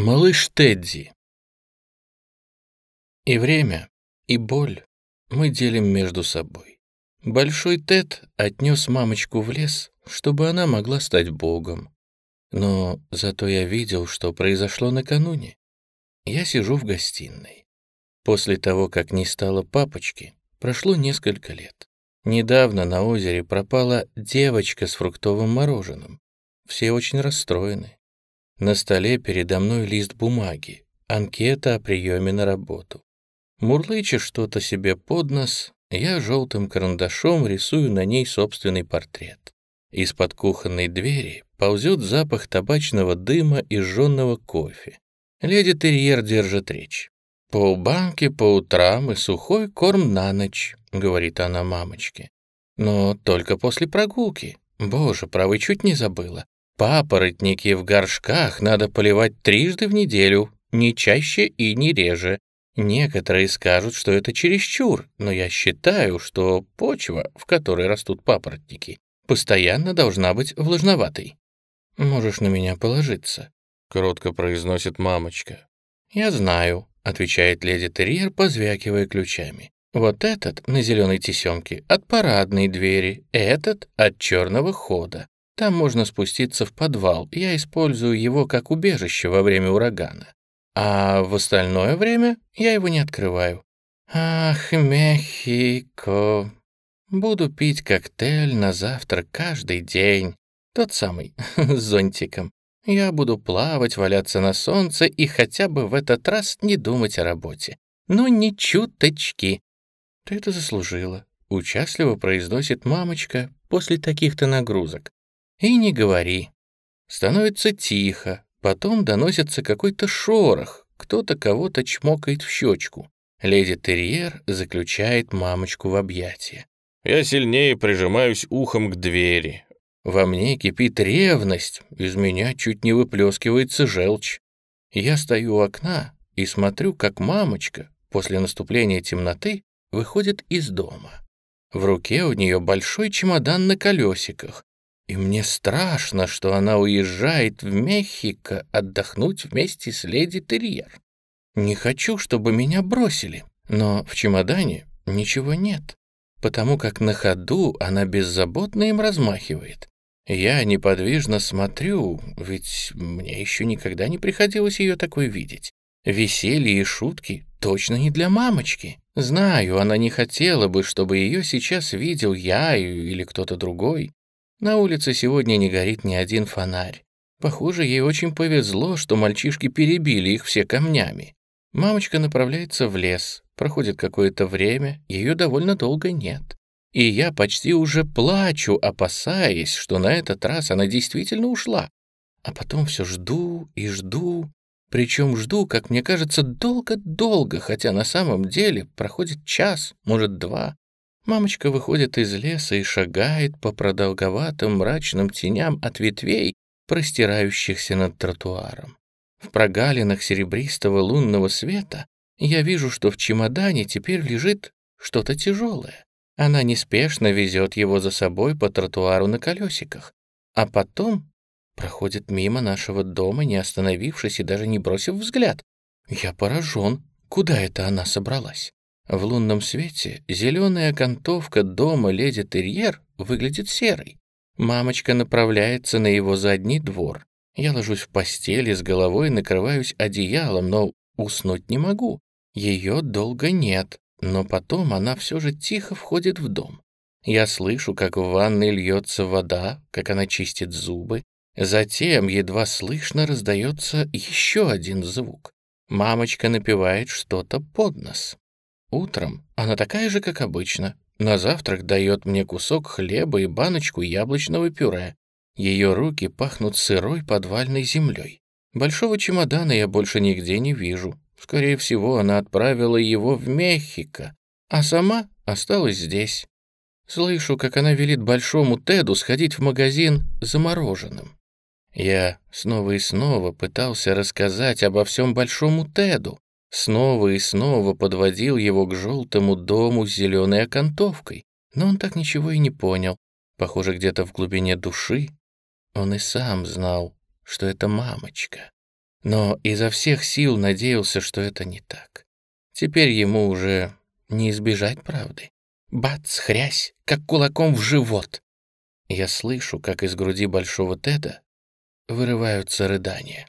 Малыш Тедди. И время, и боль мы делим между собой. Большой Тед отнес мамочку в лес, чтобы она могла стать богом. Но зато я видел, что произошло накануне. Я сижу в гостиной. После того, как не стало папочки, прошло несколько лет. Недавно на озере пропала девочка с фруктовым мороженым. Все очень расстроены. На столе передо мной лист бумаги, анкета о приеме на работу. Мурлыча что-то себе под нос, я желтым карандашом рисую на ней собственный портрет. Из-под кухонной двери ползет запах табачного дыма и жженного кофе. Леди-терьер держит речь. «Полбанки по утрам и сухой корм на ночь», — говорит она мамочке. «Но только после прогулки. Боже, правый чуть не забыла. Папоротники в горшках надо поливать трижды в неделю, не чаще и не реже. Некоторые скажут, что это чересчур, но я считаю, что почва, в которой растут папоротники, постоянно должна быть влажноватой. «Можешь на меня положиться», — кротко произносит мамочка. «Я знаю», — отвечает леди Терьер, позвякивая ключами. «Вот этот на зеленой тесемке от парадной двери, этот от черного хода. Там можно спуститься в подвал, я использую его как убежище во время урагана. А в остальное время я его не открываю. Ах, Мехико. Буду пить коктейль на завтрак каждый день. Тот самый, с зонтиком. Я буду плавать, валяться на солнце и хотя бы в этот раз не думать о работе. Ну, ни чуточки. Ты это заслужила. Участливо произносит мамочка после таких-то нагрузок. И не говори. Становится тихо, потом доносится какой-то шорох, кто-то кого-то чмокает в щечку. Леди Терьер заключает мамочку в объятия. Я сильнее прижимаюсь ухом к двери. Во мне кипит ревность, из меня чуть не выплескивается желчь. Я стою у окна и смотрю, как мамочка после наступления темноты выходит из дома. В руке у нее большой чемодан на колесиках, и мне страшно, что она уезжает в Мехико отдохнуть вместе с леди Терьер. Не хочу, чтобы меня бросили, но в чемодане ничего нет, потому как на ходу она беззаботно им размахивает. Я неподвижно смотрю, ведь мне еще никогда не приходилось ее такой видеть. Веселье и шутки точно не для мамочки. Знаю, она не хотела бы, чтобы ее сейчас видел я или кто-то другой. На улице сегодня не горит ни один фонарь. Похоже, ей очень повезло, что мальчишки перебили их все камнями. Мамочка направляется в лес. Проходит какое-то время, ее довольно долго нет. И я почти уже плачу, опасаясь, что на этот раз она действительно ушла. А потом все жду и жду. Причем жду, как мне кажется, долго-долго, хотя на самом деле проходит час, может, два. Мамочка выходит из леса и шагает по продолговатым мрачным теням от ветвей, простирающихся над тротуаром. В прогалинах серебристого лунного света я вижу, что в чемодане теперь лежит что-то тяжелое. Она неспешно везет его за собой по тротуару на колесиках, а потом проходит мимо нашего дома, не остановившись и даже не бросив взгляд. Я поражен, куда это она собралась. В лунном свете зеленая окантовка дома леди Терьер выглядит серой. Мамочка направляется на его задний двор. Я ложусь в постели с головой, накрываюсь одеялом, но уснуть не могу. Ее долго нет, но потом она все же тихо входит в дом. Я слышу, как в ванной льется вода, как она чистит зубы. Затем едва слышно раздается еще один звук. Мамочка напевает что-то под нос. Утром она такая же, как обычно. На завтрак дает мне кусок хлеба и баночку яблочного пюре. Ее руки пахнут сырой подвальной землей. Большого чемодана я больше нигде не вижу. Скорее всего, она отправила его в Мехико, а сама осталась здесь. Слышу, как она велит большому Теду сходить в магазин за мороженым. Я снова и снова пытался рассказать обо всем большому Теду, Снова и снова подводил его к желтому дому с зеленой окантовкой, но он так ничего и не понял. Похоже, где-то в глубине души он и сам знал, что это мамочка. но изо всех сил надеялся, что это не так. Теперь ему уже не избежать правды. Бац, хрясь, как кулаком в живот. Я слышу, как из груди большого Теда вырываются рыдания.